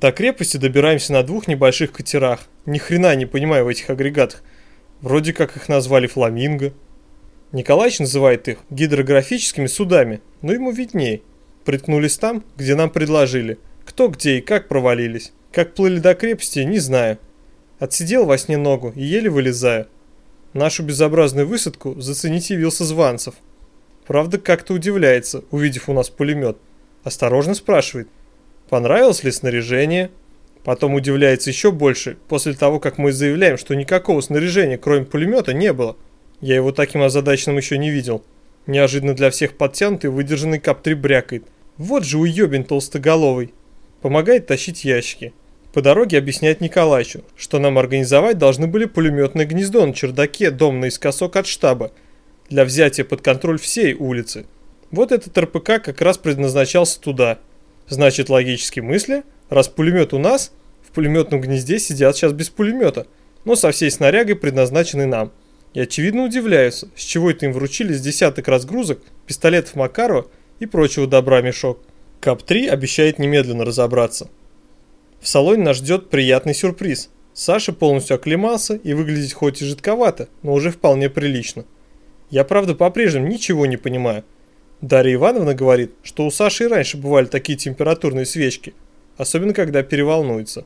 До крепости добираемся на двух небольших катерах. Ни хрена не понимаю в этих агрегатах. Вроде как их назвали фламинго. Николаевич называет их гидрографическими судами, но ему видней. Приткнулись там, где нам предложили. Кто где и как провалились. Как плыли до крепости, не знаю. Отсидел во сне ногу и еле вылезаю. Нашу безобразную высадку заценить явился Званцев. Правда, как-то удивляется, увидев у нас пулемет. Осторожно спрашивает, понравилось ли снаряжение. Потом удивляется еще больше, после того, как мы заявляем, что никакого снаряжения, кроме пулемета, не было. Я его таким озадаченным еще не видел. Неожиданно для всех подтянутый выдержанный КАП-3 брякает. Вот же уебень толстоголовый. Помогает тащить ящики. По дороге объясняет Николаевичу, что нам организовать должны были пулеметное гнездо на чердаке дом наискосок от штаба для взятия под контроль всей улицы. Вот этот РПК как раз предназначался туда. Значит, логически мысли, раз пулемет у нас, в пулеметном гнезде сидят сейчас без пулемета, но со всей снарягой предназначенной нам. И очевидно удивляются, с чего это им вручили с десяток разгрузок, пистолетов Макарова и прочего добра мешок. КАП-3 обещает немедленно разобраться. В салоне нас ждет приятный сюрприз. Саша полностью оклемался и выглядит хоть и жидковато, но уже вполне прилично. Я правда по-прежнему ничего не понимаю. Дарья Ивановна говорит, что у Саши и раньше бывали такие температурные свечки, особенно когда переволнуется.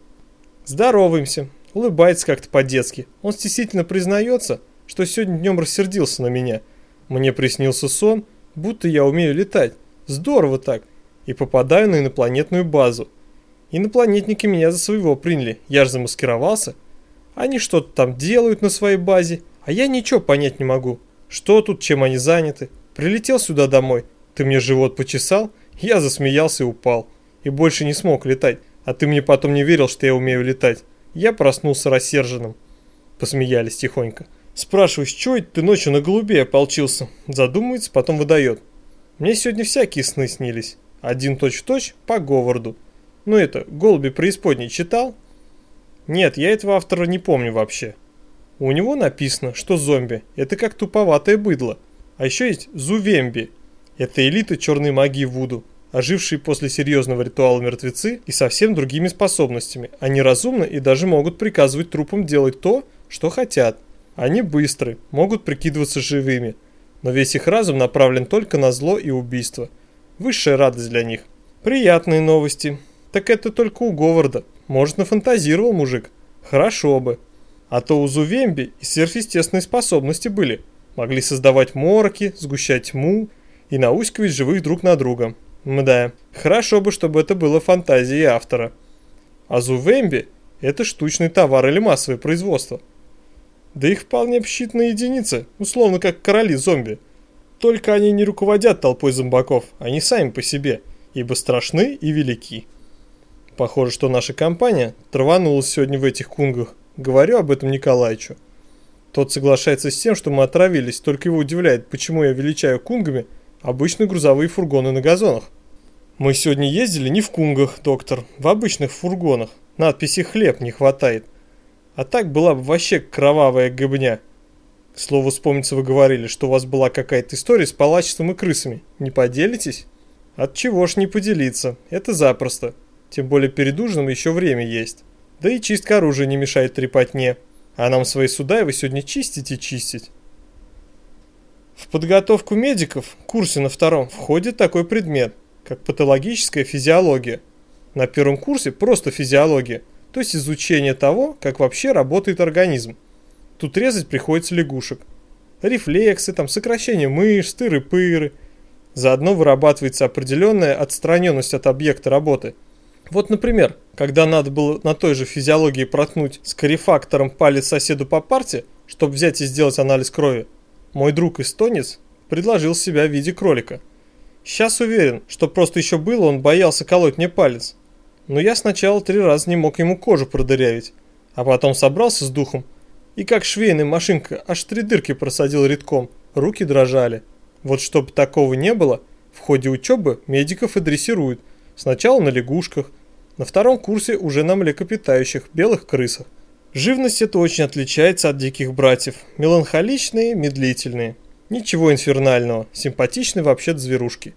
Здороваемся, улыбается как-то по-детски. Он стеснительно признается, что сегодня днем рассердился на меня. Мне приснился сон, будто я умею летать. Здорово так. И попадаю на инопланетную базу. Инопланетники меня за своего приняли, я же замаскировался. Они что-то там делают на своей базе, а я ничего понять не могу. Что тут, чем они заняты? Прилетел сюда домой, ты мне живот почесал, я засмеялся и упал. И больше не смог летать, а ты мне потом не верил, что я умею летать. Я проснулся рассерженным. Посмеялись тихонько. Спрашиваю, с чего ты ночью на голубей ополчился? Задумывается, потом выдает. Мне сегодня всякие сны снились. Один точь-в-точь -точь по Говарду. Ну это, голуби преисподней читал? Нет, я этого автора не помню вообще. У него написано, что зомби – это как туповатое быдло. А еще есть зувемби. Это элита черной магии Вуду, ожившие после серьезного ритуала мертвецы и совсем другими способностями. Они разумны и даже могут приказывать трупам делать то, что хотят. Они быстры, могут прикидываться живыми, но весь их разум направлен только на зло и убийство. Высшая радость для них. Приятные новости. Так это только у Говарда. Может, нафантазировал мужик. Хорошо бы. А то у Зувемби и сверхъестественные способности были. Могли создавать мороки, сгущать тьму и науськивать живых друг на друга. Мда, хорошо бы, чтобы это было фантазией автора. А Зувемби – это штучный товар или массовое производство – да их вполне считанные единицы, условно как короли зомби. Только они не руководят толпой зомбаков, они сами по себе, ибо страшны и велики. Похоже, что наша компания траванулась сегодня в этих кунгах. Говорю об этом Николаевичу. Тот соглашается с тем, что мы отравились, только его удивляет, почему я величаю кунгами обычные грузовые фургоны на газонах. Мы сегодня ездили не в кунгах, доктор, в обычных фургонах. Надписи «хлеб» не хватает. А так была бы вообще кровавая гыбня. К слову, вспомнится, вы говорили, что у вас была какая-то история с палачеством и крысами. Не поделитесь? От чего ж не поделиться? Это запросто. Тем более перед ужином еще время есть. Да и чистка оружия не мешает трепотне. А нам свои суда вы сегодня чистить и чистить. В подготовку медиков, курсе на втором, входит такой предмет, как патологическая физиология. На первом курсе просто физиология – то есть изучение того, как вообще работает организм. Тут резать приходится лягушек. Рефлексы, там, сокращение мышц, тыры-пыры. Заодно вырабатывается определенная отстраненность от объекта работы. Вот, например, когда надо было на той же физиологии проткнуть с корефактором палец соседу по парте, чтобы взять и сделать анализ крови, мой друг-эстонец предложил себя в виде кролика. Сейчас уверен, что просто еще было, он боялся колоть мне палец. Но я сначала три раза не мог ему кожу продырявить, а потом собрался с духом и как швейная машинка аж три дырки просадил редком, руки дрожали. Вот чтобы такого не было, в ходе учебы медиков и дрессируют. Сначала на лягушках, на втором курсе уже на млекопитающих, белых крысах. Живность это очень отличается от диких братьев. Меланхоличные, медлительные. Ничего инфернального, симпатичные вообще зверушки.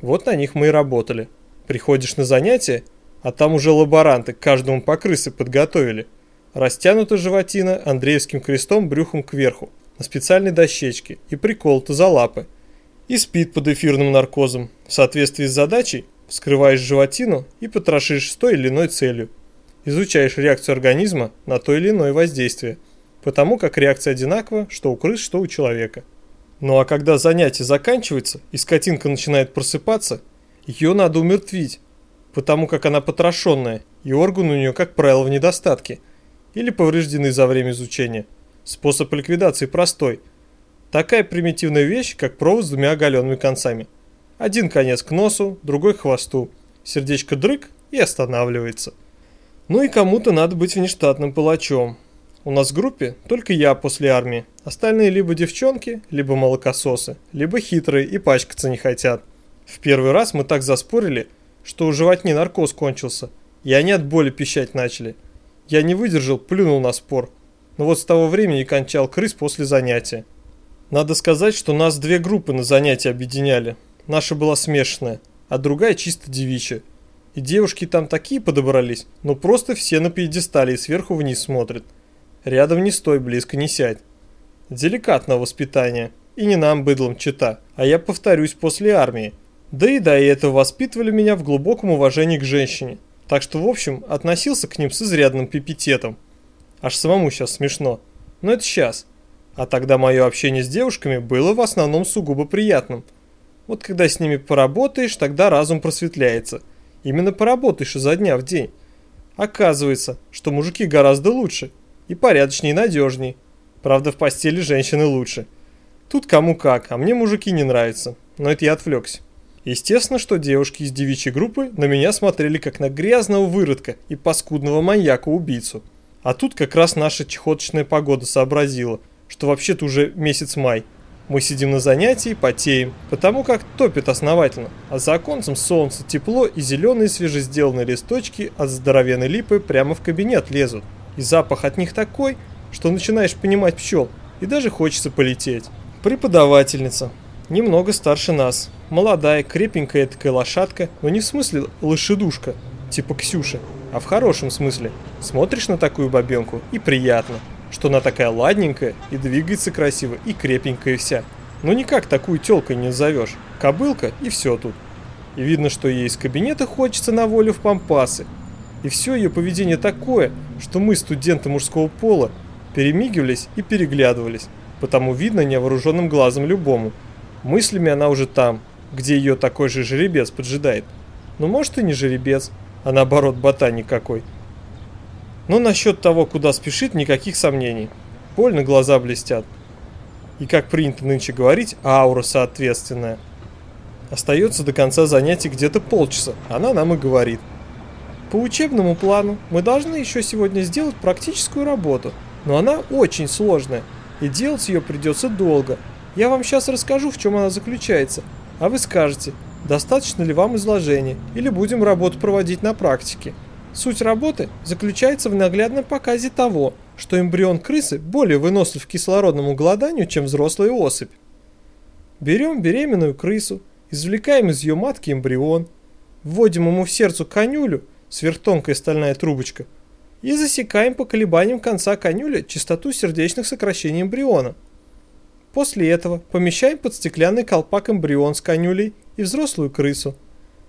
Вот на них мы и работали. Приходишь на занятия а там уже лаборанты каждому по крысе подготовили. Растянута животина Андреевским крестом брюхом кверху, на специальной дощечке и приколота за лапы. И спит под эфирным наркозом. В соответствии с задачей вскрываешь животину и потрошишь с той или иной целью. Изучаешь реакцию организма на то или иное воздействие, потому как реакция одинакова, что у крыс, что у человека. Ну а когда занятие заканчивается и скотинка начинает просыпаться, ее надо умертвить, потому как она потрошенная, и органы у нее, как правило, в недостатке или повреждены за время изучения. Способ ликвидации простой. Такая примитивная вещь, как провод с двумя оголенными концами. Один конец к носу, другой к хвосту. Сердечко дрык и останавливается. Ну и кому-то надо быть внештатным палачом. У нас в группе только я после армии. Остальные либо девчонки, либо молокососы, либо хитрые и пачкаться не хотят. В первый раз мы так заспорили, что у животни наркоз кончился, и они от боли пищать начали. Я не выдержал, плюнул на спор но вот с того времени кончал крыс после занятия. Надо сказать, что нас две группы на занятия объединяли. Наша была смешанная, а другая чисто девичья. И девушки там такие подобрались, но просто все на пьедестале и сверху вниз смотрят. Рядом не стой, близко не сядь. Деликатное воспитание. И не нам, быдлом, чита, а я повторюсь после армии. Да и до этого воспитывали меня в глубоком уважении к женщине. Так что, в общем, относился к ним с изрядным пипететом. Аж самому сейчас смешно. Но это сейчас. А тогда мое общение с девушками было в основном сугубо приятным. Вот когда с ними поработаешь, тогда разум просветляется. Именно поработаешь изо дня в день. Оказывается, что мужики гораздо лучше. И порядочнее, и надежней. Правда, в постели женщины лучше. Тут кому как, а мне мужики не нравятся. Но это я отвлекся. Естественно, что девушки из девичьей группы на меня смотрели как на грязного выродка и паскудного маньяка-убийцу. А тут как раз наша чехоточная погода сообразила, что вообще-то уже месяц май. Мы сидим на занятии, потеем, потому как топит основательно, а за оконцем солнце, тепло и зеленые свежесделанные листочки от здоровенной липы прямо в кабинет лезут. И запах от них такой, что начинаешь понимать пчел, и даже хочется полететь. Преподавательница. Немного старше нас. Молодая, крепенькая такая лошадка, но не в смысле лошадушка, типа Ксюша, а в хорошем смысле. Смотришь на такую бабенку и приятно, что она такая ладненькая и двигается красиво и крепенькая вся. Ну никак такую тёлкой не назовешь. Кобылка и все тут. И видно, что ей из кабинета хочется на волю в пампасы. И все ее поведение такое, что мы, студенты мужского пола, перемигивались и переглядывались, потому видно невооруженным глазом любому. Мыслями она уже там, где ее такой же жеребец поджидает. Ну может и не жеребец, а наоборот ботаник какой. Но насчет того, куда спешит, никаких сомнений. Больно глаза блестят. И как принято нынче говорить, аура соответственная. Остается до конца занятий где-то полчаса, она нам и говорит. По учебному плану мы должны еще сегодня сделать практическую работу, но она очень сложная, и делать ее придется долго. Я вам сейчас расскажу, в чем она заключается, а вы скажете, достаточно ли вам изложения, или будем работу проводить на практике. Суть работы заключается в наглядном показе того, что эмбрион крысы более вынослив к кислородному голоданию, чем взрослая особь. Берем беременную крысу, извлекаем из ее матки эмбрион, вводим ему в сердце конюлю, сверхтонкая стальная трубочка, и засекаем по колебаниям конца конюля частоту сердечных сокращений эмбриона. После этого помещаем под стеклянный колпак эмбрион с конюлей и взрослую крысу.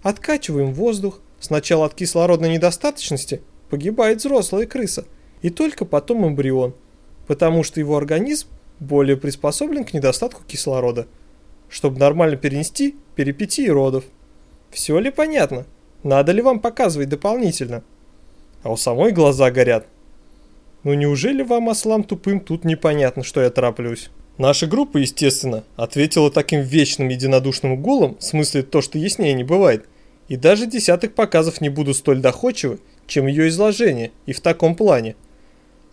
Откачиваем воздух, сначала от кислородной недостаточности погибает взрослая крыса, и только потом эмбрион, потому что его организм более приспособлен к недостатку кислорода, чтобы нормально перенести перипетии родов. Все ли понятно? Надо ли вам показывать дополнительно? А у самой глаза горят. Ну неужели вам, ослам тупым, тут непонятно, что я тороплюсь? Наша группа, естественно, ответила таким вечным единодушным гулом, в смысле то, что яснее не бывает, и даже десятых показов не будут столь доходчивы, чем ее изложение, и в таком плане.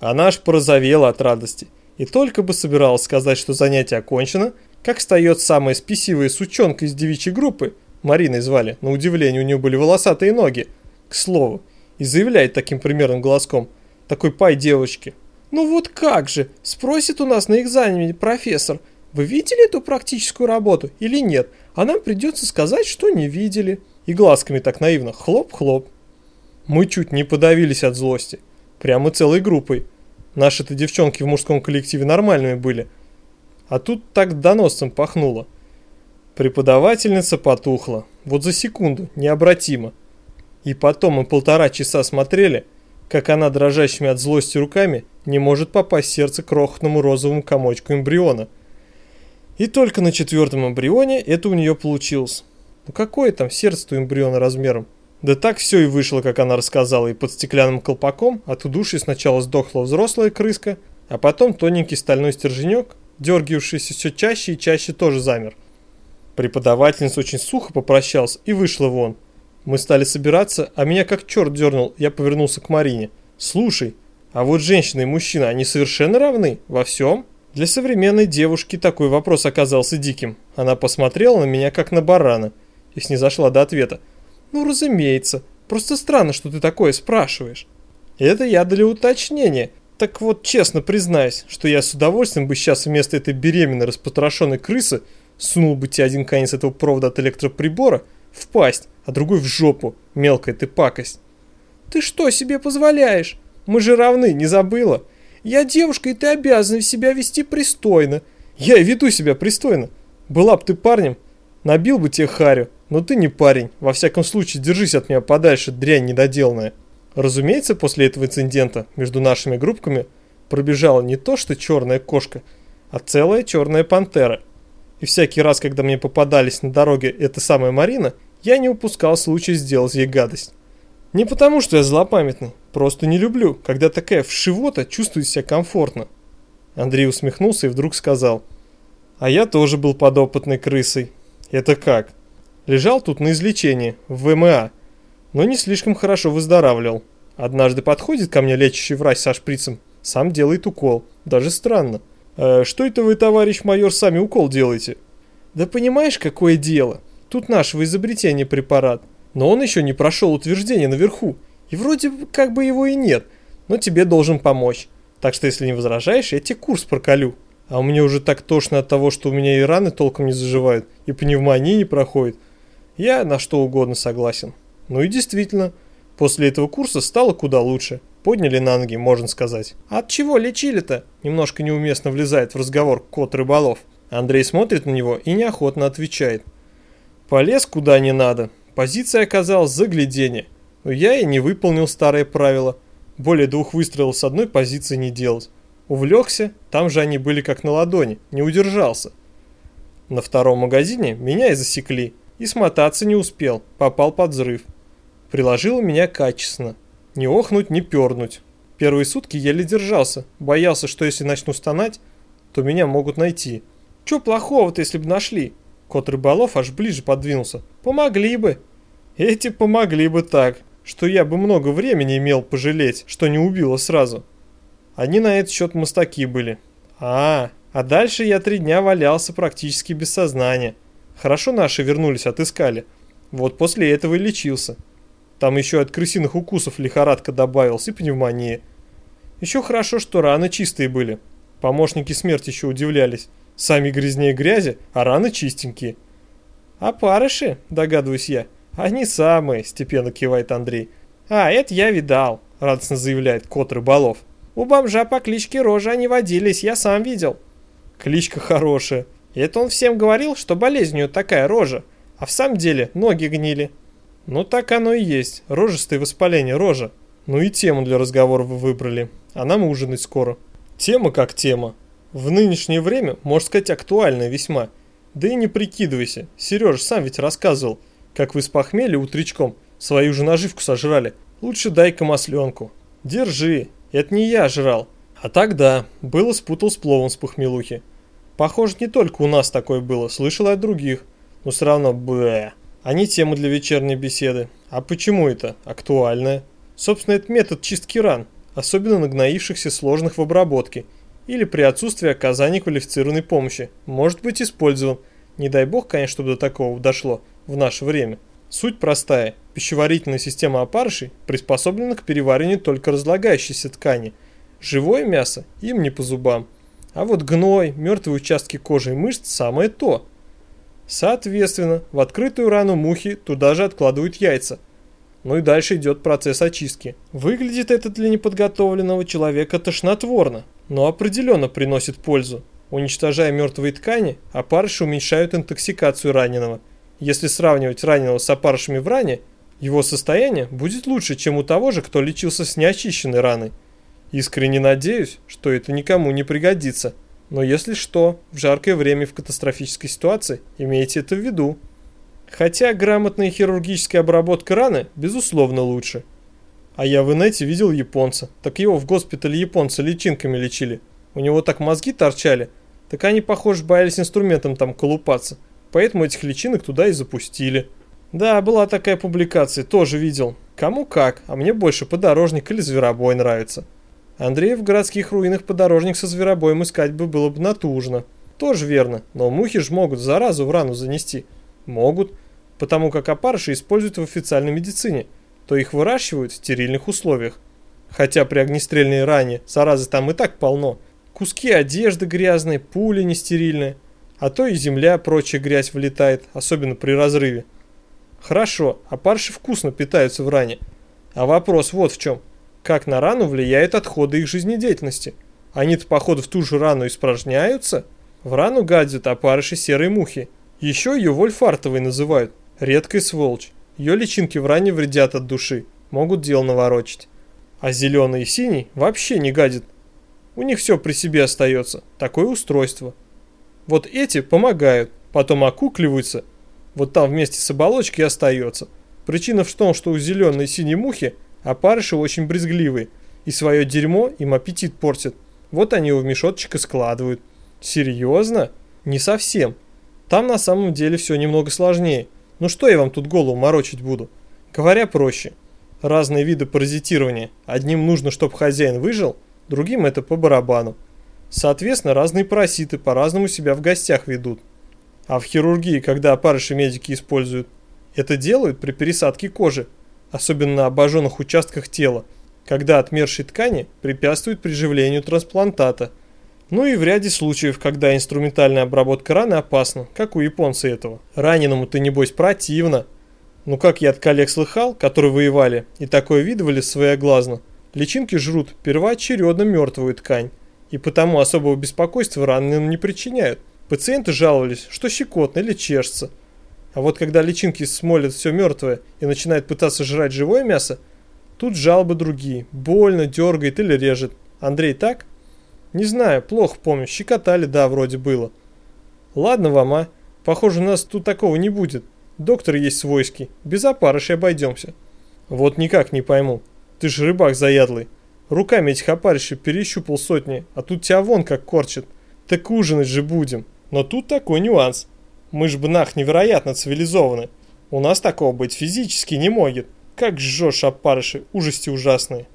Она аж порозовела от радости, и только бы собиралась сказать, что занятие окончено, как встает самая спесивая сучонка из девичьей группы, Мариной звали, на удивление у нее были волосатые ноги, к слову, и заявляет таким примерным голоском, такой пай девочки – ну вот как же, спросит у нас на экзамене профессор, вы видели эту практическую работу или нет, а нам придется сказать, что не видели. И глазками так наивно, хлоп-хлоп. Мы чуть не подавились от злости. Прямо целой группой. Наши-то девчонки в мужском коллективе нормальными были. А тут так доносцем пахнуло. Преподавательница потухла. Вот за секунду, необратимо. И потом мы полтора часа смотрели, как она дрожащими от злости руками не может попасть в сердце крохотному розовому комочку эмбриона. И только на четвертом эмбрионе это у нее получилось. Ну какое там сердце у эмбриона размером? Да так все и вышло, как она рассказала, и под стеклянным колпаком от удушья сначала сдохла взрослая крыска, а потом тоненький стальной стерженек, дергивавшийся все чаще и чаще, тоже замер. Преподавательница очень сухо попрощался и вышла вон. Мы стали собираться, а меня как черт дернул, я повернулся к Марине. «Слушай, а вот женщина и мужчина, они совершенно равны во всем?» Для современной девушки такой вопрос оказался диким. Она посмотрела на меня как на барана и снизошла до ответа. «Ну, разумеется. Просто странно, что ты такое спрашиваешь». «Это я для уточнения. Так вот, честно признаюсь, что я с удовольствием бы сейчас вместо этой беременной распотрошенной крысы сунул бы тебе один конец этого провода от электроприбора в пасть, а другой в жопу, мелкая ты пакость». «Ты что себе позволяешь? Мы же равны, не забыла?» Я девушка, и ты обязана себя вести пристойно. Я и веду себя пристойно. Была бы ты парнем, набил бы тебе харю, но ты не парень. Во всяком случае, держись от меня подальше, дрянь недоделанная. Разумеется, после этого инцидента между нашими группками пробежала не то что черная кошка, а целая черная пантера. И всякий раз, когда мне попадались на дороге эта самая Марина, я не упускал случая сделать ей гадость. Не потому, что я злопамятный, просто не люблю, когда такая вшивота чувствует себя комфортно. Андрей усмехнулся и вдруг сказал. А я тоже был подопытной крысой. Это как? Лежал тут на излечении, в ВМА, но не слишком хорошо выздоравливал. Однажды подходит ко мне лечащий врач со шприцем, сам делает укол. Даже странно. «Э, «Что это вы, товарищ майор, сами укол делаете?» «Да понимаешь, какое дело? Тут нашего изобретения препарат. Но он еще не прошел утверждение наверху. И вроде как бы его и нет. Но тебе должен помочь. Так что если не возражаешь, я тебе курс проколю. А меня уже так тошно от того, что у меня и раны толком не заживают, и пневмония не проходит. Я на что угодно согласен. Ну и действительно, после этого курса стало куда лучше. Подняли на ноги, можно сказать. А от чего лечили-то? Немножко неуместно влезает в разговор кот рыболов. Андрей смотрит на него и неохотно отвечает. Полез куда не надо. Позиция оказалась заглядение, но я и не выполнил старое правило. Более двух выстрелов с одной позиции не делать. Увлекся, там же они были как на ладони, не удержался. На втором магазине меня и засекли, и смотаться не успел, попал под взрыв. Приложило меня качественно, не охнуть, не пернуть. Первые сутки еле держался, боялся, что если начну стонать, то меня могут найти. Чё плохого-то, если бы нашли? Кот рыболов аж ближе подвинулся. Помогли бы. Эти помогли бы так, что я бы много времени имел пожалеть, что не убила сразу. Они на этот счет мастаки были. А, а дальше я три дня валялся практически без сознания. Хорошо наши вернулись, отыскали. Вот после этого и лечился. Там еще от крысиных укусов лихорадка добавилась и пневмония. Еще хорошо, что раны чистые были. Помощники смерти еще удивлялись. Сами грязнее грязи, а раны чистенькие. А парыши, догадываюсь я, они самые, степенно кивает Андрей. А, это я видал, радостно заявляет кот рыболов. У бомжа по кличке Рожа они водились, я сам видел. Кличка хорошая. И это он всем говорил, что болезнь у него такая рожа, а в самом деле ноги гнили. Ну так оно и есть, рожистое воспаление рожа. Ну и тему для разговора вы выбрали, а нам ужинать скоро. Тема как тема. В нынешнее время, можно сказать, актуальная весьма. Да и не прикидывайся, Сережа сам ведь рассказывал, как вы с похмелья утречком свою же наживку сожрали. Лучше дай-ка масленку. Держи, это не я жрал. А тогда было спутал с пловом с похмелухи. Похоже, не только у нас такое было, слышал от других. Но все равно бэ. Они тема для вечерней беседы. А почему это? Актуальная. Собственно, это метод чистки ран, особенно нагноившихся сложных в обработке – или при отсутствии оказания квалифицированной помощи может быть использован. Не дай бог, конечно, чтобы до такого дошло в наше время. Суть простая. Пищеварительная система опарышей приспособлена к перевариванию только разлагающейся ткани. Живое мясо им не по зубам. А вот гной, мертвые участки кожи и мышц – самое то. Соответственно, в открытую рану мухи туда же откладывают яйца. Ну и дальше идет процесс очистки. Выглядит это для неподготовленного человека тошнотворно, но определенно приносит пользу. Уничтожая мертвые ткани, опарыши уменьшают интоксикацию раненого. Если сравнивать раненого с опарышами в ране, его состояние будет лучше, чем у того же, кто лечился с неочищенной раной. Искренне надеюсь, что это никому не пригодится. Но если что, в жаркое время в катастрофической ситуации, имейте это в виду. Хотя грамотная хирургическая обработка раны, безусловно, лучше. А я в инете видел японца. Так его в госпитале японца личинками лечили. У него так мозги торчали. Так они, похоже, боялись инструментом там колупаться. Поэтому этих личинок туда и запустили. Да, была такая публикация, тоже видел. Кому как, а мне больше подорожник или зверобой нравится. Андрея в городских руинах подорожник со зверобоем искать бы было бы натужно. Тоже верно, но мухи ж могут заразу в рану занести. Могут, потому как опарыши используют в официальной медицине, то их выращивают в стерильных условиях. Хотя при огнестрельной ране заразы там и так полно. Куски одежды грязные, пули нестерильные, а то и земля, прочая грязь влетает, особенно при разрыве. Хорошо, опарыши вкусно питаются в ране. А вопрос вот в чем. Как на рану влияют отходы их жизнедеятельности? Они-то, походу, в ту же рану испражняются? В рану гадят опарыши серой мухи. Еще ее вольфартовой называют. Редкая сволочь. Ее личинки в ране вредят от души. Могут дело наворочить. А зеленый и синий вообще не гадят. У них все при себе остается. Такое устройство. Вот эти помогают. Потом окукливаются. Вот там вместе с оболочкой остается. Причина в том, что у зеленой и синей мухи опарыши очень брезгливые. И свое дерьмо им аппетит портят. Вот они его в мешочек и складывают. Серьезно? Не совсем. Там на самом деле все немного сложнее. Ну что я вам тут голову морочить буду? Говоря проще, разные виды паразитирования. Одним нужно, чтобы хозяин выжил, другим это по барабану. Соответственно, разные паразиты по-разному себя в гостях ведут. А в хирургии, когда опарыши медики используют, это делают при пересадке кожи, особенно на обожженных участках тела, когда отмершие ткани препятствуют приживлению трансплантата – ну и в ряде случаев, когда инструментальная обработка раны опасна, как у японца этого. Раненому-то небось противно. Ну как я от коллег слыхал, которые воевали и такое видывали своеглазно. Личинки жрут первоочередно мертвую ткань, и потому особого беспокойства раненым не причиняют. Пациенты жаловались, что щекотно или чешется. А вот когда личинки смолят все мертвое и начинают пытаться жрать живое мясо, тут жалобы другие. Больно, дергает или режет. Андрей так? Не знаю, плохо помню, щекотали, да, вроде было. Ладно вам, а? Похоже, у нас тут такого не будет. Доктор есть свойский, без опарышей обойдемся. Вот никак не пойму. Ты же рыбак заядлый. Руками этих опарышей перещупал сотни, а тут тебя вон как корчит. Так ужинать же будем. Но тут такой нюанс. Мы ж бы нах невероятно цивилизованы. У нас такого быть физически не может. Как жжешь опарыши, ужасти ужасные.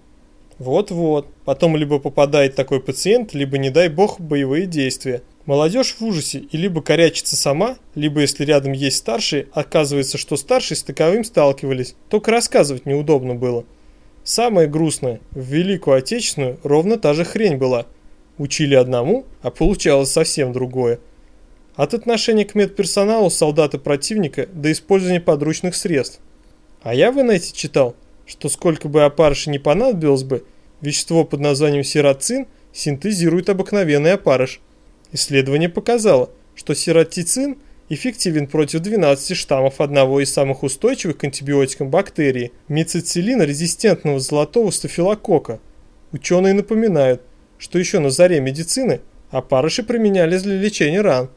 Вот-вот. Потом либо попадает такой пациент, либо, не дай бог, боевые действия. Молодежь в ужасе и либо корячится сама, либо, если рядом есть старшие, оказывается, что старшие с таковым сталкивались, только рассказывать неудобно было. Самое грустное, в Великую Отечественную ровно та же хрень была. Учили одному, а получалось совсем другое. От отношения к медперсоналу солдата противника до использования подручных средств. А я в инете читал – что сколько бы опарыши не понадобилось бы, вещество под названием сероцин синтезирует обыкновенный опарыш. Исследование показало, что серотицин эффективен против 12 штаммов одного из самых устойчивых к антибиотикам бактерий – мицицилина-резистентного золотого стафилококка. Ученые напоминают, что еще на заре медицины опарыши применялись для лечения ран.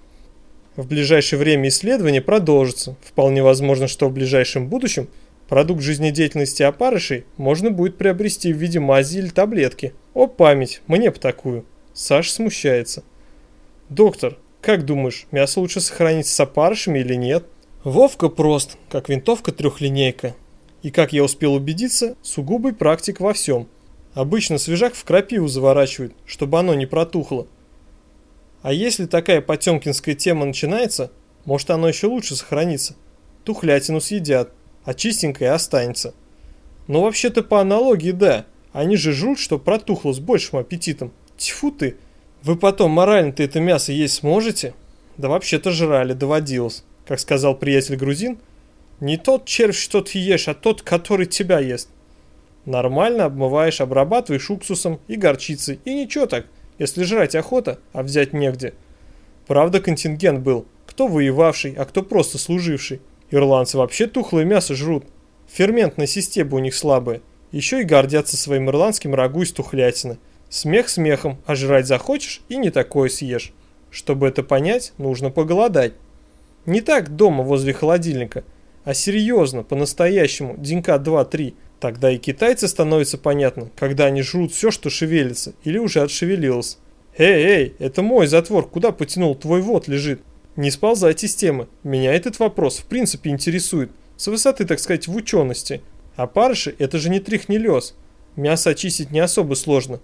В ближайшее время исследование продолжится. Вполне возможно, что в ближайшем будущем – Продукт жизнедеятельности опарышей можно будет приобрести в виде мази или таблетки. О, память, мне б такую. Саш смущается. Доктор, как думаешь, мясо лучше сохранить с опарышами или нет? Вовка прост, как винтовка-трехлинейка. И как я успел убедиться, сугубый практик во всем. Обычно свежак в крапиву заворачивают, чтобы оно не протухло. А если такая потемкинская тема начинается, может оно еще лучше сохранится. Тухлятину съедят а чистенькое останется. Но вообще-то по аналогии да, они же жрут, что протухло с большим аппетитом. Тьфу ты, вы потом морально-то это мясо есть сможете? Да вообще-то жрали, доводилось. Как сказал приятель грузин, Не тот червь, что ты ешь, а тот, который тебя ест. Нормально обмываешь, обрабатываешь уксусом и горчицей. И ничего так, если жрать охота, а взять негде. Правда, контингент был. Кто воевавший, а кто просто служивший. Ирландцы вообще тухлое мясо жрут. Ферментная система у них слабая. Еще и гордятся своим ирландским рагу из тухлятины. Смех смехом, а жрать захочешь и не такое съешь. Чтобы это понять, нужно поголодать. Не так дома возле холодильника, а серьезно, по-настоящему, денька 2-3. Тогда и китайцы становятся понятно, когда они жрут все, что шевелится, или уже отшевелилось. Эй, эй, это мой затвор, куда потянул, твой вот лежит. Не сползайте с темы, меня этот вопрос в принципе интересует, с высоты, так сказать, в учености. А парыши это же не трихнелез. Мясо очистить не особо сложно.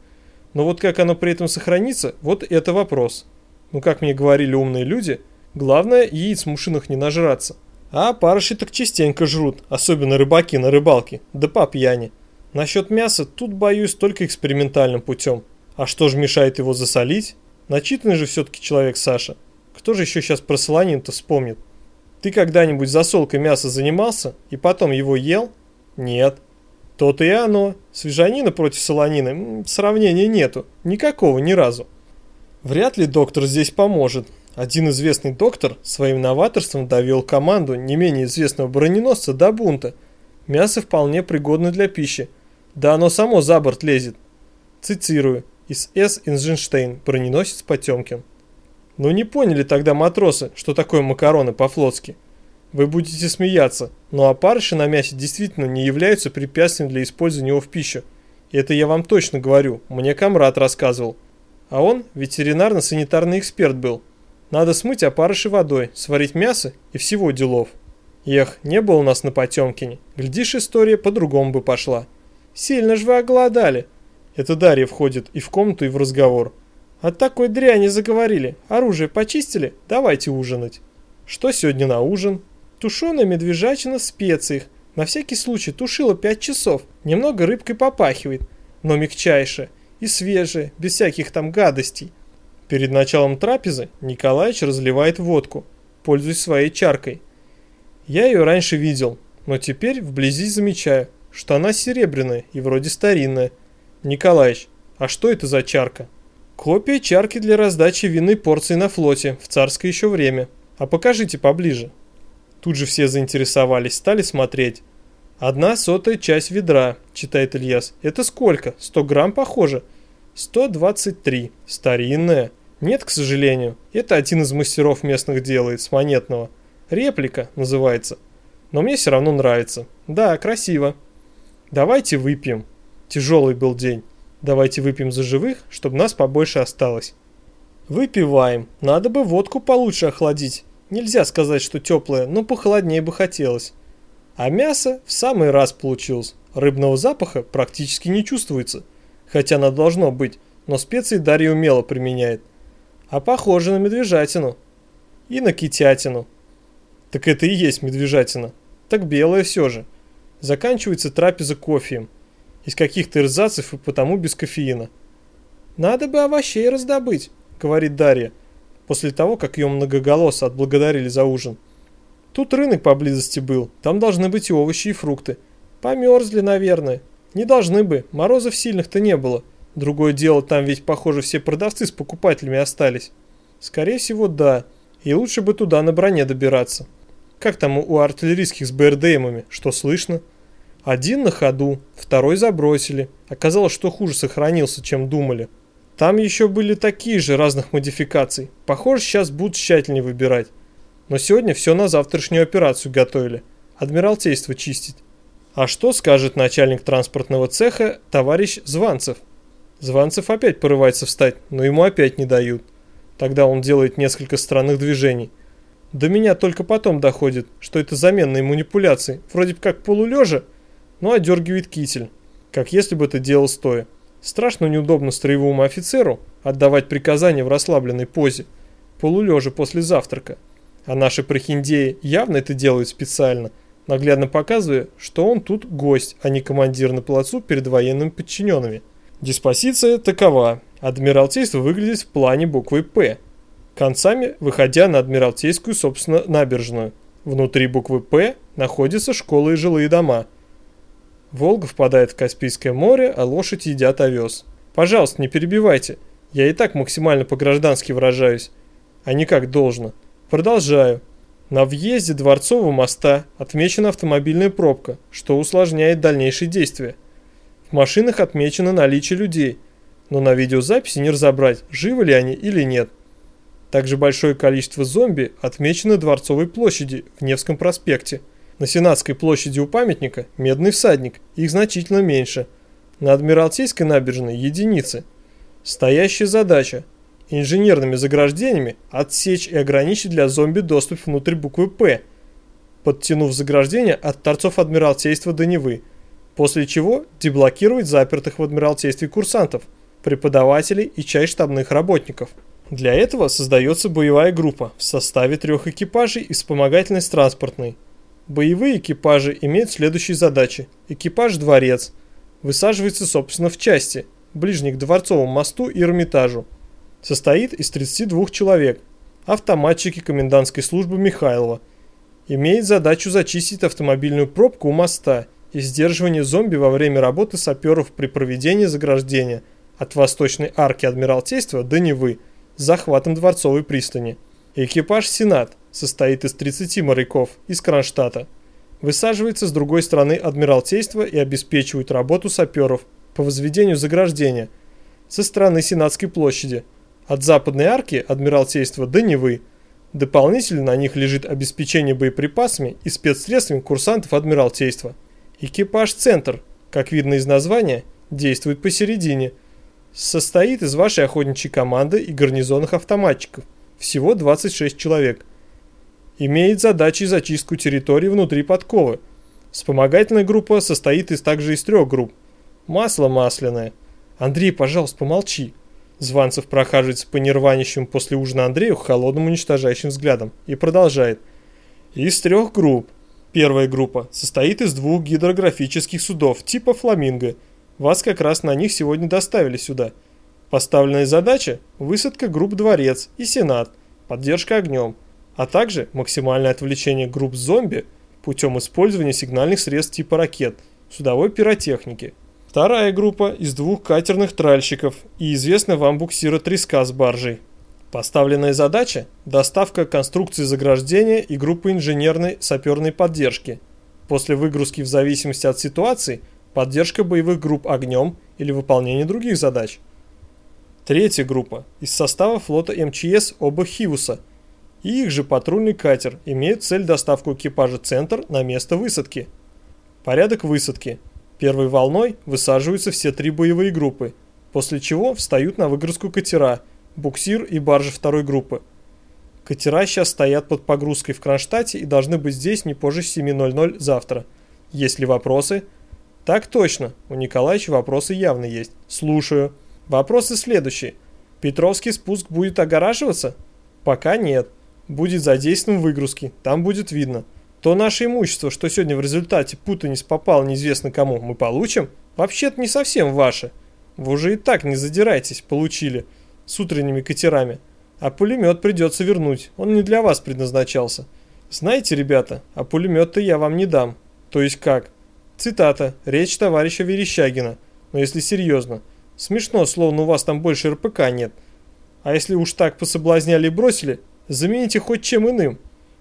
Но вот как оно при этом сохранится, вот это вопрос. Ну как мне говорили умные люди, главное яиц мушиных не нажраться. А парыши так частенько жрут, особенно рыбаки на рыбалке, да по пьяни. Насчет мяса тут боюсь только экспериментальным путем. А что же мешает его засолить? Начитанный же все-таки человек Саша. Кто же еще сейчас про солонин-то вспомнит? Ты когда-нибудь засолкой мяса занимался и потом его ел? Нет. То-то и оно. Свежанина против солонины сравнения нету. Никакого ни разу. Вряд ли доктор здесь поможет. Один известный доктор своим новаторством довел команду не менее известного броненосца до бунта. Мясо вполне пригодно для пищи. Да оно само за борт лезет. Цитирую. Из С. Инженштейн, броненосец Потемкин. Ну не поняли тогда матросы, что такое макароны по-флотски. Вы будете смеяться, но опарыши на мясе действительно не являются препятствием для использования его в пищу. Это я вам точно говорю, мне комрад рассказывал. А он ветеринарно-санитарный эксперт был. Надо смыть опарыши водой, сварить мясо и всего делов. Эх, не было нас на Потемкине. Глядишь, история по-другому бы пошла. Сильно ж вы оголодали. Это Дарья входит и в комнату, и в разговор. От такой дряни заговорили. Оружие почистили? Давайте ужинать. Что сегодня на ужин? Тушеная медвежачина в специях. На всякий случай тушила 5 часов. Немного рыбкой попахивает, но мягчайшая и свежая, без всяких там гадостей. Перед началом трапезы Николаевич разливает водку, пользуясь своей чаркой. Я ее раньше видел, но теперь вблизи замечаю, что она серебряная и вроде старинная. Николаевич, а что это за чарка? Копия чарки для раздачи винной порции на флоте в царское еще время. А покажите поближе. Тут же все заинтересовались, стали смотреть. Одна сотая часть ведра, читает Ильяс. Это сколько? 100 грамм похоже? 123. Старинная. Нет, к сожалению. Это один из мастеров местных делает, с монетного. Реплика называется. Но мне все равно нравится. Да, красиво. Давайте выпьем. Тяжелый был день. Давайте выпьем за живых, чтобы нас побольше осталось. Выпиваем. Надо бы водку получше охладить. Нельзя сказать, что теплая, но похолоднее бы хотелось. А мясо в самый раз получилось. Рыбного запаха практически не чувствуется. Хотя оно должно быть, но специи Дарья умело применяет а похоже на медвежатину. И на китятину. Так это и есть медвежатина. Так белая все же. Заканчивается трапеза кофеем. Из каких-то эрзацев и потому без кофеина. «Надо бы овощей раздобыть», — говорит Дарья, после того, как ее многоголосо отблагодарили за ужин. «Тут рынок поблизости был, там должны быть и овощи, и фрукты. Померзли, наверное. Не должны бы, морозов сильных-то не было». Другое дело, там ведь, похоже, все продавцы с покупателями остались. Скорее всего, да. И лучше бы туда на броне добираться. Как там у артиллерийских с БРДМами? Что слышно? Один на ходу, второй забросили. Оказалось, что хуже сохранился, чем думали. Там еще были такие же разных модификаций. Похоже, сейчас будут тщательнее выбирать. Но сегодня все на завтрашнюю операцию готовили. Адмиралтейство чистить. А что скажет начальник транспортного цеха товарищ Званцев? Званцев опять порывается встать, но ему опять не дают. Тогда он делает несколько странных движений. До меня только потом доходит, что это заменные манипуляции, вроде как полулежа, но одергивает китель, как если бы это делал стоя. Страшно неудобно строевому офицеру отдавать приказания в расслабленной позе, полулежа после завтрака. А наши прохиндеи явно это делают специально, наглядно показывая, что он тут гость, а не командир на плацу перед военными подчиненными. Диспозиция такова. Адмиралтейство выглядит в плане буквы «П», концами выходя на Адмиралтейскую, собственно, набережную. Внутри буквы «П» находятся школы и жилые дома. Волга впадает в Каспийское море, а лошадь едят овес. Пожалуйста, не перебивайте. Я и так максимально по-граждански выражаюсь, а не как должно. Продолжаю. На въезде Дворцового моста отмечена автомобильная пробка, что усложняет дальнейшие действия. В машинах отмечено наличие людей, но на видеозаписи не разобрать, живы ли они или нет. Также большое количество зомби отмечено Дворцовой площади в Невском проспекте. На Сенатской площади у памятника медный всадник, их значительно меньше. На Адмиралтейской набережной единицы. Стоящая задача – инженерными заграждениями отсечь и ограничить для зомби доступ внутрь буквы «П», подтянув заграждение от торцов Адмиралтейства до Невы, после чего деблокировать запертых в Адмиралтействе курсантов, преподавателей и часть штабных работников. Для этого создается боевая группа в составе трех экипажей и вспомогательной транспортной. Боевые экипажи имеют следующие задачи. Экипаж «Дворец» высаживается, собственно, в части, ближней к Дворцовому мосту и Эрмитажу. Состоит из 32 человек. Автоматчики комендантской службы Михайлова. Имеет задачу зачистить автомобильную пробку у моста и сдерживание зомби во время работы саперов при проведении заграждения от восточной арки Адмиралтейства до Невы – с захватом Дворцовой пристани. Экипаж «Сенат» состоит из 30 моряков из Кронштадта. Высаживается с другой стороны Адмиралтейства и обеспечивает работу саперов по возведению заграждения со стороны Сенатской площади, от западной арки Адмиралтейства до Невы. Дополнительно на них лежит обеспечение боеприпасами и спецсредствами курсантов Адмиралтейства. Экипаж «Центр», как видно из названия, действует посередине – состоит из вашей охотничьей команды и гарнизонных автоматчиков, всего 26 человек. Имеет задачи зачистку территории внутри подковы. Вспомогательная группа состоит из также из трех групп. Масло масляное. Андрей, пожалуйста, помолчи. Званцев прохаживается по нерванищему после ужина Андрею холодным уничтожающим взглядом и продолжает. Из трех групп. Первая группа состоит из двух гидрографических судов типа «Фламинго» Вас как раз на них сегодня доставили сюда. Поставленная задача – высадка групп «Дворец» и «Сенат», поддержка огнем, а также максимальное отвлечение групп зомби путем использования сигнальных средств типа ракет, судовой пиротехники. Вторая группа из двух катерных тральщиков и известная вам буксира «Треска» с баржей. Поставленная задача – доставка конструкции заграждения и группы инженерной саперной поддержки. После выгрузки в зависимости от ситуации – поддержка боевых групп огнем или выполнение других задач. Третья группа из состава флота МЧС оба Хивуса и их же патрульный катер имеют цель доставку экипажа «Центр» на место высадки. Порядок высадки. Первой волной высаживаются все три боевые группы, после чего встают на выгрузку катера, буксир и баржа второй группы. Катера сейчас стоят под погрузкой в Кронштадте и должны быть здесь не позже 7.00 завтра. Есть ли вопросы – так точно, у Николаевича вопросы явно есть. Слушаю. Вопросы следующие. Петровский спуск будет огораживаться? Пока нет. Будет задействован в выгрузке, там будет видно. То наше имущество, что сегодня в результате путаниц попало неизвестно кому, мы получим? Вообще-то не совсем ваше. Вы уже и так не задирайтесь, получили. С утренними катерами. А пулемет придется вернуть, он не для вас предназначался. Знаете, ребята, а пулемет-то я вам не дам. То есть как? Цитата. Речь товарища Верещагина. Но если серьезно. Смешно, словно у вас там больше РПК нет. А если уж так пособлазняли и бросили, замените хоть чем иным.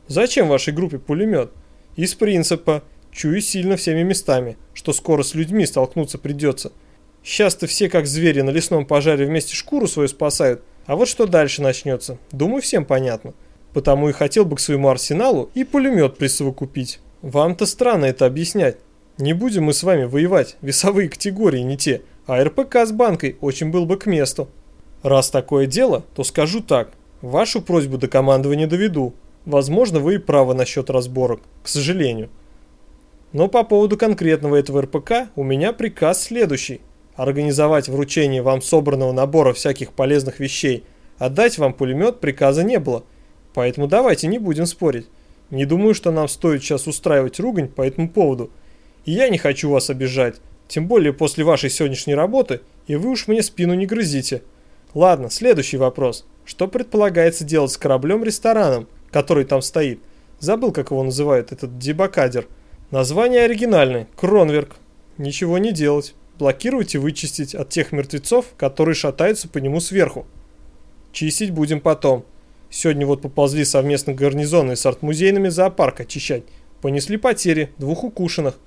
Зачем вашей группе пулемет? Из принципа. Чую сильно всеми местами, что скоро с людьми столкнуться придется. Сейчас-то все как звери на лесном пожаре вместе шкуру свою спасают, а вот что дальше начнется, думаю всем понятно. Потому и хотел бы к своему арсеналу и пулемет присовокупить. Вам-то странно это объяснять. Не будем мы с вами воевать, весовые категории не те, а РПК с банкой очень был бы к месту. Раз такое дело, то скажу так, вашу просьбу до командования доведу. Возможно, вы и правы насчет разборок, к сожалению. Но по поводу конкретного этого РПК у меня приказ следующий. Организовать вручение вам собранного набора всяких полезных вещей. Отдать вам пулемет приказа не было. Поэтому давайте не будем спорить. Не думаю, что нам стоит сейчас устраивать ругань по этому поводу – и я не хочу вас обижать, тем более после вашей сегодняшней работы, и вы уж мне спину не грызите. Ладно, следующий вопрос. Что предполагается делать с кораблем-рестораном, который там стоит? Забыл, как его называют, этот дебакадер. Название оригинальное. Кронверк. Ничего не делать. Блокировать и вычистить от тех мертвецов, которые шатаются по нему сверху. Чистить будем потом. Сегодня вот поползли совместно гарнизоны с артмузейными зоопарк очищать. Понесли потери, двух укушенных.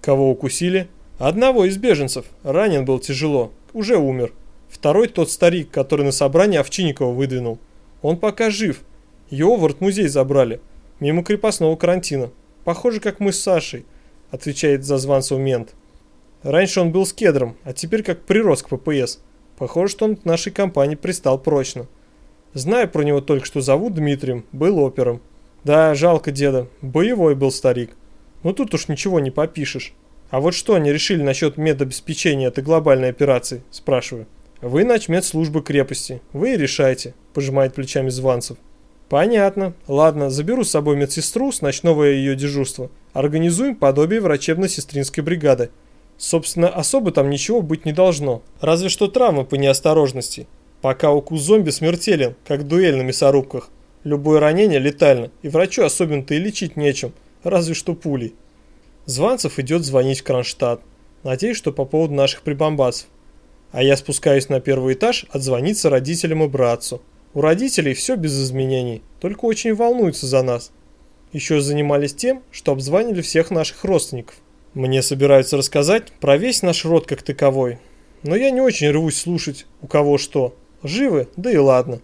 Кого укусили? Одного из беженцев. Ранен был тяжело. Уже умер. Второй тот старик, который на собрании Овчинникова выдвинул. Он пока жив. Его в артмузей забрали. Мимо крепостного карантина. Похоже, как мы с Сашей, отвечает за званцев мент. Раньше он был с кедром, а теперь как прирос к ППС. Похоже, что он к нашей компании пристал прочно. Знаю про него только, что зовут Дмитрием, был опером. Да, жалко деда, боевой был старик. Но тут уж ничего не попишешь. А вот что они решили насчет медобеспечения этой глобальной операции, спрашиваю. Вы начмет службы крепости, вы и решайте, пожимает плечами Званцев. Понятно. Ладно, заберу с собой медсестру с ночного ее дежурства. Организуем подобие врачебно-сестринской бригады. Собственно, особо там ничего быть не должно. Разве что травмы по неосторожности. Пока укус зомби смертелен, как дуэль на мясорубках. Любое ранение летально, и врачу особенно-то и лечить нечем, разве что пулей. Званцев идет звонить в Кронштадт. Надеюсь, что по поводу наших прибамбасов. А я спускаюсь на первый этаж отзвониться родителям и братцу. У родителей все без изменений, только очень волнуются за нас. Еще занимались тем, что обзванили всех наших родственников. Мне собираются рассказать про весь наш род как таковой. Но я не очень рвусь слушать, у кого что. Живы, да и ладно.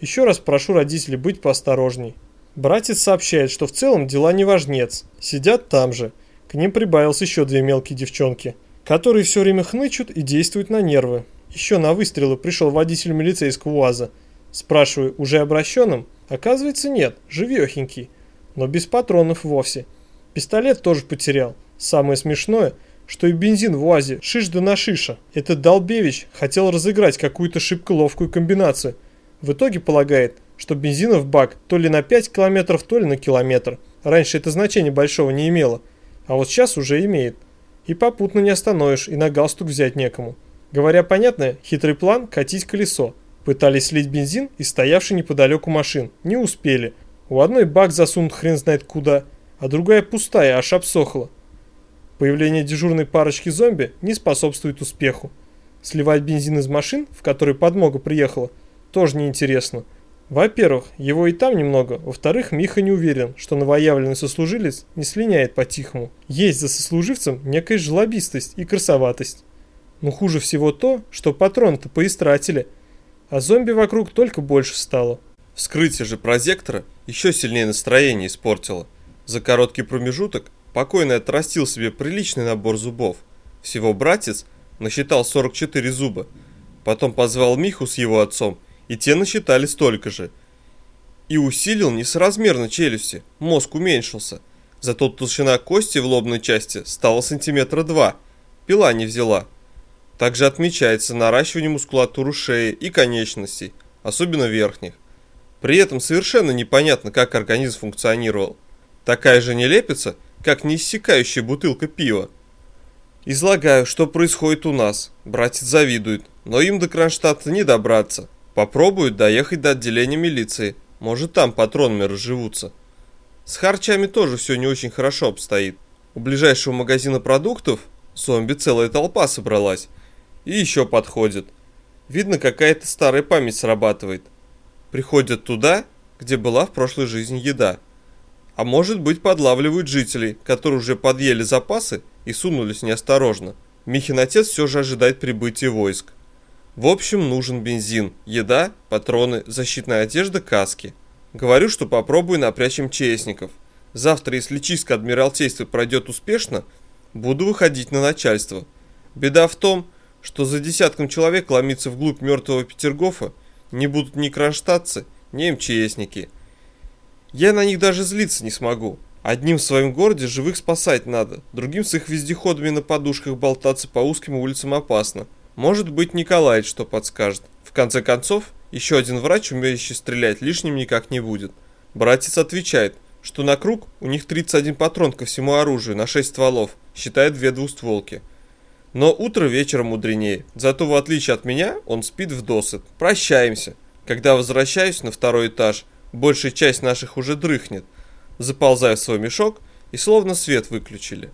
Еще раз прошу родителей быть поосторожней. Братец сообщает, что в целом дела не важнец. Сидят там же. К ним прибавилось еще две мелкие девчонки, которые все время хнычут и действуют на нервы. Еще на выстрелы пришел водитель милицейского УАЗа. Спрашиваю, уже обращенным? Оказывается, нет, живехенький. Но без патронов вовсе. Пистолет тоже потерял. Самое смешное, что и бензин в УАЗе шиш да на шиша. Этот Долбевич хотел разыграть какую-то шибко ловкую комбинацию. В итоге полагает, что бензина в бак то ли на 5 километров, то ли на километр. Раньше это значения большого не имело, а вот сейчас уже имеет. И попутно не остановишь, и на галстук взять некому. Говоря понятно, хитрый план – катить колесо. Пытались слить бензин из стоявшей неподалеку машин. Не успели. У одной бак засунут хрен знает куда, а другая пустая, аж обсохла. Появление дежурной парочки зомби не способствует успеху. Сливать бензин из машин, в которые подмога приехала, тоже неинтересно. Во-первых, его и там немного. Во-вторых, Миха не уверен, что новоявленный сослужилец не слиняет по-тихому. Есть за сослуживцем некая жлобистость и красоватость. Но хуже всего то, что патрон-то поистратили, а зомби вокруг только больше стало. Вскрытие же прозектора еще сильнее настроение испортило. За короткий промежуток Покойный отрастил себе приличный набор зубов. Всего братец насчитал 44 зуба. Потом позвал Миху с его отцом, и те насчитали столько же. И усилил несоразмерно челюсти, мозг уменьшился. Зато толщина кости в лобной части стала сантиметра два. Пила не взяла. Также отмечается наращивание мускулатуры шеи и конечностей, особенно верхних. При этом совершенно непонятно, как организм функционировал. Такая же нелепица – как неиссякающая бутылка пива. Излагаю, что происходит у нас. Братец завидует, но им до Кронштадта не добраться. Попробуют доехать до отделения милиции. Может, там патронами разживутся. С харчами тоже все не очень хорошо обстоит. У ближайшего магазина продуктов зомби целая толпа собралась. И еще подходит. Видно, какая-то старая память срабатывает. Приходят туда, где была в прошлой жизни еда. А может быть подлавливают жителей, которые уже подъели запасы и сунулись неосторожно. Михин отец все же ожидает прибытия войск. В общем, нужен бензин, еда, патроны, защитная одежда, каски. Говорю, что попробую напрячь МЧСников. Завтра, если чистка Адмиралтейства пройдет успешно, буду выходить на начальство. Беда в том, что за десятком человек ломиться вглубь мертвого Петергофа не будут ни кронштадтцы, ни МЧСники – я на них даже злиться не смогу. Одним в своем городе живых спасать надо, другим с их вездеходами на подушках болтаться по узким улицам опасно. Может быть Николай что подскажет. В конце концов, еще один врач, умеющий стрелять, лишним никак не будет. Братец отвечает, что на круг у них 31 патрон ко всему оружию на 6 стволов, считая две двустволки. Но утро вечером мудренее, зато в отличие от меня он спит в досыт. Прощаемся. Когда возвращаюсь на второй этаж, Большая часть наших уже дрыхнет. заползая в свой мешок и словно свет выключили.